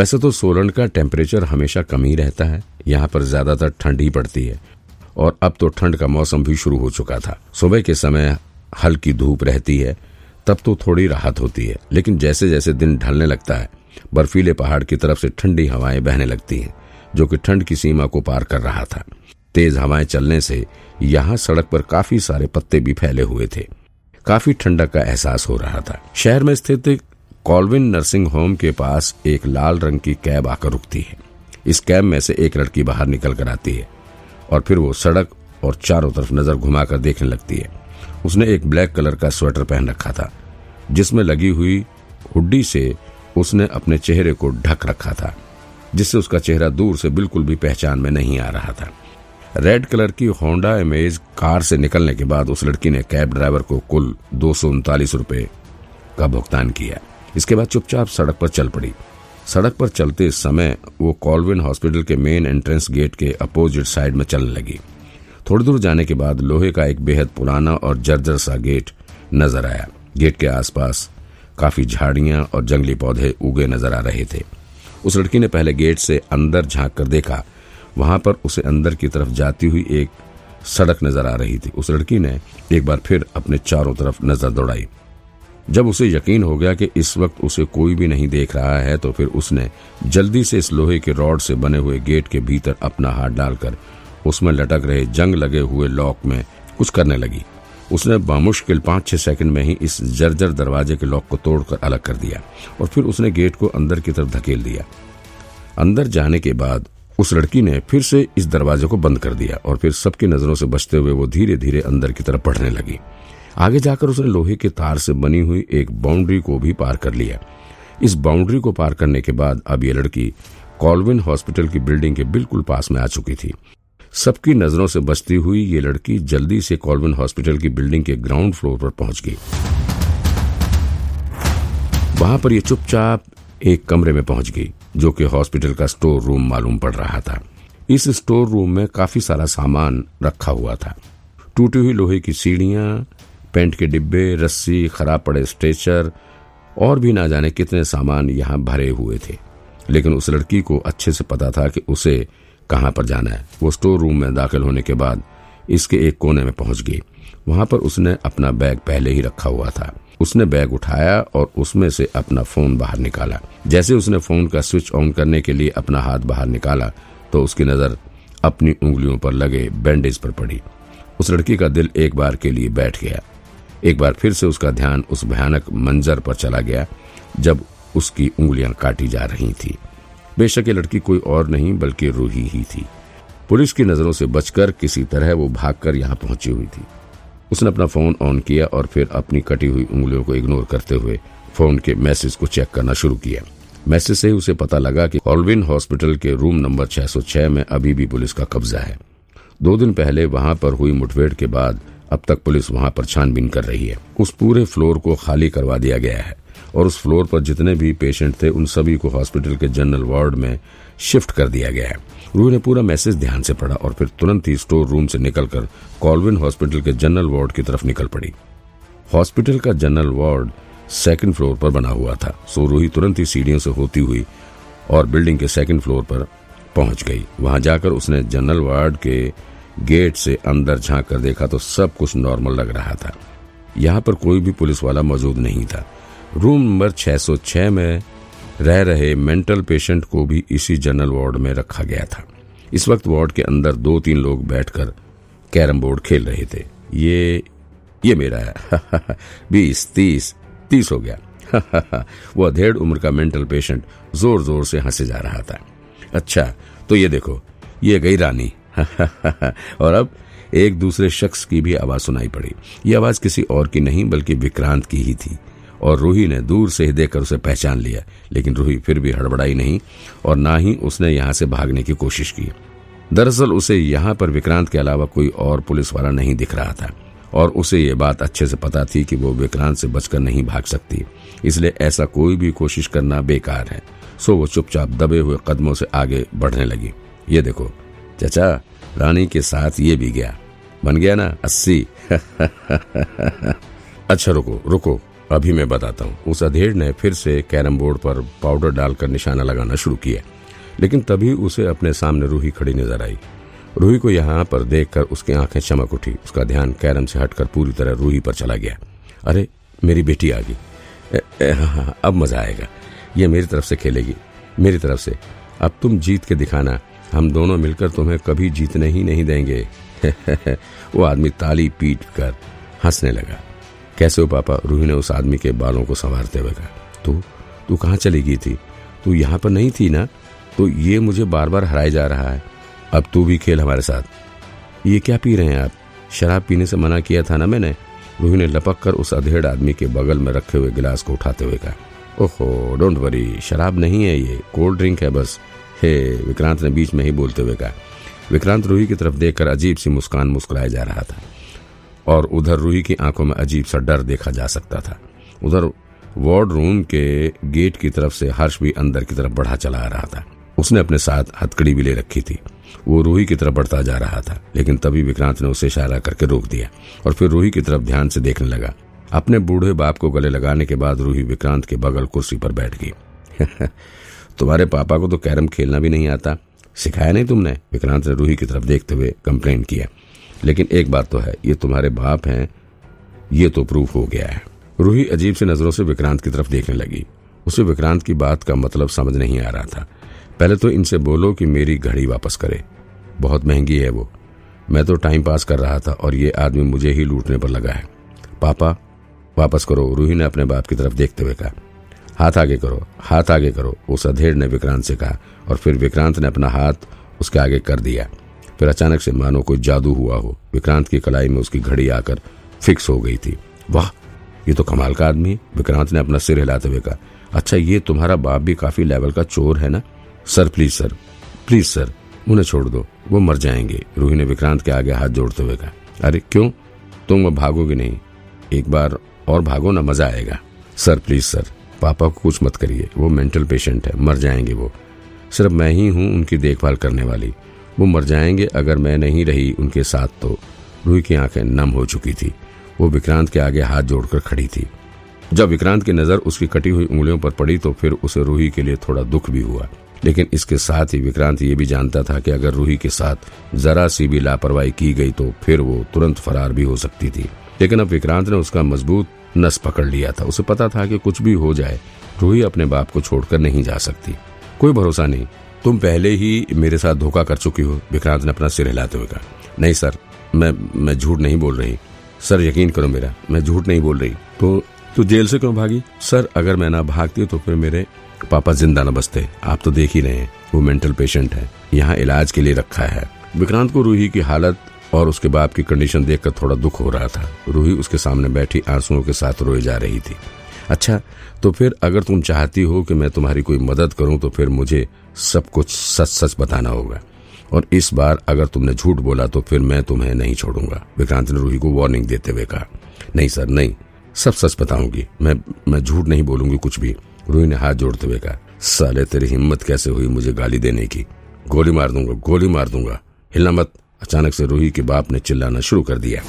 वैसे तो सोलन का टेम्परेचर हमेशा कम ही रहता है। यहाँ पर ज़्यादातर ठंड ही पड़ती है। और अब तो ठंड का मौसम भी शुरू हो चुका था। सुबह के समय हल्की धूप रहती है, तब तो थोड़ी राहत होती है। लेकिन जैसे जैसे दिन ढलने लगता है, बर्फीले पहाड़ की तरफ़ से ठंडी हवाएँ बहने लगती हैं, जो कि ठंड की सीमा को पार कर रहा था। तेज हवाएँ चलने से यहाँ सड़क पर काफ़ी सारे पत्ते भी फैले हुए थे। काफ़ी ठंडक का एहसास हो रहा था। शहर में स्थित कॉलविन नर्सिंग होम के पास एक लाल रंग की कैब आकर रुकती है। इस कैब में से एक लड़की बाहर निकल कर आती है और फिर वो सड़क और चारों तरफ़ नज़र घुमाकर देखने लगती है। उसने एक ब्लैक कलर का स्वेटर पहन रखा था, जिसमें लगी हुई हुड्डी से उसने अपने चेहरे को ढक रखा था, जिससे उसका चेहरा दूर से बिल्कुल भी पहचान में नहीं आ रहा था। रेड कलर की होंडा इमेज कार से निकलने के बाद उस लड़की ने कैब ड्राइवर को कुल दो सौ उनतालीस रुपये का भुगतान किया। इसके बाद चुपचाप सड़क पर चल पड़ी। सड़क पर चलते समय वो कॉलविन हॉस्पिटल के मेन एंट्रेंस गेट के अपोजिट साइड में चलने लगी। थोड़ी दूर जाने के बाद लोहे का एक बेहद पुराना और जर्जर सा गेट नज़र आया। गेट के आसपास काफ़ी झाड़ियाँ और जंगली पौधे उगे नज़र आ रहे थे। उस लड़की ने पहले गेट से अंदर झाँक कर देखा। वहाँ पर उसे अंदर की तरफ़ जाती हुई एक सड़क नज़र आ रही थी। उस लड़की ने एक बार फिर अपने चारों तरफ़ नज़र दौड़ाई। जब उसे यकीन हो गया कि इस वक्त उसे कोई भी नहीं देख रहा है तो फिर उसने जल्दी से इस लोहे के रॉड से बने हुए गेट के भीतर अपना हाथ डालकर उसमें लटक रहे जंग लगे हुए लॉक में कुछ करने लगी। उसने बामुश्किल पाँच छह सेकंड में ही इस जर्जर दरवाजे के लॉक को तोड़कर अलग कर दिया और फिर उसने गेट को अंदर की तरफ़ धकेल दिया। अंदर जाने के बाद उस लड़की ने फिर से इस दरवाजे को बंद कर दिया और फिर सबकी नज़रों से बचते हुए वो धीरे धीरे अंदर की तरफ़ बढ़ने लगी। आगे जाकर उसने लोहे के तार से बनी हुई एक बाउंड्री को भी पार कर लिया। इस बाउंड्री को पार करने के बाद अब ये लड़की कॉलविन हॉस्पिटल की बिल्डिंग के बिल्कुल पास में आ चुकी थी। सबकी नज़रों से बचती हुई ये लड़की जल्दी से कॉलविन हॉस्पिटल की बिल्डिंग के ग्राउंड फ्लोर पर पहुँच गई। वहाँ पर ये चुपचाप एक कमरे में पहुँच गई। जो कि हॉस्पिटल का स्टोर रूम मालूम पड़ रहा था। इस स्टोर रूम में काफ़ी सारा सामान रखा हुआ था। टूटी हुई लोहे की सीढ़ियाँ, पेंट के डिब्बे, रस्सी, खराब पड़े स्ट्रेचर, और भी ना जाने कितने सामान यहाँ भरे हुए थे। लेकिन उस लड़की को अच्छे से पता था कि उसे कहाँ पर जाना है। वो स्टोर रूम में दाखिल होने के बाद इसके एक कोने में पहुँच गई। वहाँ पर उसने अपना बैग पहले ही रखा हुआ था। उसने बैग उठाया और उसमें से अपना फ़ोन बाहर निकाला। जैसे उसने फ़ोन का स्विच ऑन करने के लिए अपना हाथ बाहर निकाला तो उसकी नज़र अपनी उंगलियों पर लगे, बैंडेज पर पड़ी। उस लड़की का दिल एक बार के लिए बैठ गया। एक बार फिर से उसका ध्यान उस भयानक मंजर पर चला गया, जब उसकी उंगलियाँ काटी जा रही थी। बेशक ये लड़की कोई और नहीं, बल्कि रूही ही थी। पुलिस की नज़रों से बचकर किसी तरह वो भागकर यहाँ पहुँची हुई थी। उसने अपना फ़ोन ऑन किया और फिर अपनी कटी हुई उंगलियों को इग्नोर करते हुए फ़ोन के मैसेज को चेक करना शुरू किया। मैसेज से उसे पता लगा कि ऑलविन हॉस्पिटल के रूम नंबर 606 में अभी भी पुलिस का कब्जा है। दो दिन पहले वहाँ पर हुई मुठभेड़ के बाद अब तक पुलिस वहाँ पर छानबीन कर रही है। उस पूरे फ्लोर को खाली करवा दिया गया है। और उस फ्लोर पर जितने भी पेशेंट थे, उन सभी को हॉस्पिटल के जनरल वार्ड में शिफ्ट कर दिया गया है। रूही ने पूरा मैसेज ध्यान से पढ़ा और फिर तुरंत ही स्टोर रूम से निकलकर कॉलविन हॉस्पिटल के जनरल वार्ड की तरफ़ निकल पड़ी। हॉस्पिटल का जनरल वार्ड सेकंड फ्लोर पर बना हुआ था। सो रूही तुरंत ही सीढ़ियों से होती हुई और बिल्डिंग के सेकंड फ्लोर पर पहुँच गई। वहाँ जाकर उसने जनरल वार्ड के गेट से अंदर झाँक कर देखा तो सब कुछ नॉर्मल लग रहा था। यहाँ पर कोई भी पुलिस वाला मौजूद नहीं था। रूम नंबर 606 में रह रहे मेंटल पेशेंट को भी इसी जनरल वार्ड में रखा गया था। इस वक्त वार्ड के अंदर दो तीन लोग बैठकर कैरम बोर्ड खेल रहे थे। ये ये मेरा है। बीस, तीस तीस हो गया। वो अधेड़ उम्र का मेंटल पेशेंट ज़ोर ज़ोर से हंसे जा रहा था। अच्छा तो ये देखो, ये गई रानी। और अब एक दूसरे शख्स की भी आवाज़ सुनाई पड़ी। ये आवाज़ किसी और की नहीं, बल्कि विक्रांत की ही थी। और रूही ने दूर से ही देखकर उसे पहचान लिया, लेकिन रूही फिर भी हड़बड़ाई नहीं और ना ही उसने यहाँ से भागने की कोशिश की। दरअसल उसे यहाँ पर विक्रांत के अलावा कोई और पुलिस वाला नहीं दिख रहा था और उसे ये बात अच्छे से पता थी कि वो विक्रांत से बचकर नहीं भाग सकती, इसलिए ऐसा कोई भी कोशिश करना बेकार है। सो वो चुपचाप दबे हुए कदमों से आगे बढ़ने लगी। ये देखो, चचा, रानी के साथ ये भी गया। बन गया ना, अस्सी। अच्छा रुको रुको। अभी मैं बताता हूँ। उस अधेड़ ने फिर से कैरम बोर्ड पर पाउडर डालकर निशाना लगाना शुरू किया। लेकिन तभी उसे अपने सामने रूही खड़ी नज़र आई। रूही को यहाँ पर देखकर उसकी आँखें चमक उठी। उसका ध्यान कैरम से हटकर पूरी तरह रूही पर चला गया। अरे मेरी बेटी आ गई। हाँ, हाँ अब मज़ा आएगा। ये मेरी तरफ़ से खेलेगी। मेरी तरफ़ से। अब तुम जीत के दिखाना। हम दोनों मिलकर तुम्हें कभी जीतने ही नहीं देंगे। वो आदमी ताली पीट कर हंसने लगा। कैसे हो पापा? रूही ने उस आदमी के बालों को संवारते हुए कहा, तू तू कहाँ चली गई थी? तू यहाँ पर नहीं थी ना? तो ये मुझे बार बार हराया जा रहा है। अब तू भी खेल हमारे साथ। ये क्या पी रहे हैं आप? शराब पीने से मना किया था ना मैंने? रूही ने लपक कर उस अधेड़ आदमी के बगल में रखे हुए गिलास को उठाते हुए कहा, ओहो, डोंट वरी, शराब नहीं है ये, कोल्ड ड्रिंक है बस। हे, विक्रांत ने बीच में ही बोलते हुए कहा। विक्रांत रूही की तरफ़ देखकर अजीब सी मुस्कान मुस्कुराया जा रहा था। और उधर रूही की आँखों में अजीब सा डर देखा जा सकता था। उधर वार्ड रूम के गेट की तरफ़ से हर्ष भी अंदर की तरफ़ बढ़ा चला आ रहा था। उसने अपने साथ हथकड़ी भी ले रखी थी। वो रूही की तरफ़ बढ़ता जा रहा था, लेकिन तभी विक्रांत ने उसे इशारा करके रोक दिया और फिर रूही की तरफ़ ध्यान से देखने लगा। अपने बूढ़े बाप को गले लगाने के बाद रूही विक्रांत के बगल कुर्सी पर बैठ गई। तुम्हारे पापा को तो कैरम खेलना भी नहीं आता। सिखाया नहीं तुमने? विक्रांत ने रूही की तरफ़ देखते हुए कंप्लेन किया। लेकिन एक बात तो है, ये तुम्हारे बाप हैं, ये तो प्रूफ हो गया है। रूही अजीब से नज़रों से विक्रांत की तरफ़ देखने लगी। उसे विक्रांत की बात का मतलब समझ नहीं आ रहा था। पहले तो इनसे बोलो कि मेरी घड़ी वापस करे। बहुत महँगी है वो। मैं तो टाइम पास कर रहा था और ये आदमी मुझे ही लूटने पर लगा है। पापा, वापस करो, रूही ने अपने बाप की तरफ़ देखते हुए कहा। हाथ आगे करो, हाथ आगे करो, उस अधेड़ ने विक्रांत से कहा और फिर विक्रांत ने अपना हाथ उसके आगे कर दिया। फिर अचानक से मानो कोई जादू हुआ हो। विक्रांत की कलाई में उसकी घड़ी आकर फिक्स हो गई थी। वाह, ये तो कमाल का आदमी विक्रांत ने अपना सिर हिलाते हुए कहा अच्छा ये तुम्हारा बाप भी काफ़ी लेवल का चोर है ना? Sir please sir please sir उन्हें छोड़ दो। वो मर जाएँगे। रूही ने विक्रांत के आगे हाथ जोड़ते हुए कहा, अरे, क्यों? तुम वो भागोगे नहीं। एक बार और भागो ना, मज़ा आएगा। सर प्लीज़ सर पापा को कुछ मत करिए। वो मेंटल पेशेंट है। मर जाएँगे वो। सिर्फ़ मैं ही हूँ उनकी देखभाल करने वाली। वो मर जाएँगे, अगर मैं नहीं रही उनके साथ तो। रूही की आँखें नम हो चुकी थी। वो विक्रांत के आगे हाथ जोड़कर खड़ी थी। जब विक्रांत की नज़र उसकी कटी हुई उंगलियों पर पड़ी तो फिर उसे रूही के लिए थोड़ा दुख भी हुआ। लेकिन इसके साथ ही विक्रांत ये भी जानता था कि अगर रूही के साथ जरा सी भी लापरवाही की गई तो फिर वो तुरंत फरार भी हो सकती थी। लेकिन अब विक्रांत ने उसका मज़बूत नस पकड़ लिया था। उसे पता था कि कुछ भी हो जाए, रूही अपने बाप को छोड़कर नहीं जा सकती। कोई भरोसा नहीं। तुम पहले ही मेरे साथ धोखा कर चुकी हो, विक्रांत ने अपना सिर हिलाते हुए कहा। नहीं, सर, मैं मैं झूठ नहीं बोल रही। सर, यकीन करो मेरा, मैं झूठ नहीं बोल रही। तो तू जेल से क्यों भागी? सर, अगर मैं ना भागती तो फिर मेरे पापा ज़िंदा न बसते। आप तो देख ही रहे हैं, वो मेंटल पेशेंट है, यहाँ इलाज के लिए रखा है। विक्रांत को रूही की हालत और उसके बाप की कंडीशन देखकर थोड़ा दुख हो रहा था। रूही उसके सामने बैठी आंसुओं के साथ रोई जा रही थी। अच्छा तो फिर अगर तुम चाहती हो कि मैं तुम्हारी कोई मदद करूँ तो फिर मुझे सब कुछ सच सच बताना होगा। और इस बार अगर तुमने झूठ बोला तो फिर मैं तुम्हें नहीं छोड़ूँगा। विक्रांत ने रूही को वार्निंग देते हुए कहा, नहीं सर, नहीं, सब सच बताऊँगी। मैं मैं झूठ नहीं बोलूँगी कुछ भी। रूही ने हाथ जोड़ते हुए कहा, साले, तेरी हिम्मत कैसे हुई मुझे गाली देने की? गोली मार दूँगा, गोली मार दूँगा। हिलना मत। अचानक से रूही के बाप ने चिल्लाना शुरू कर दिया।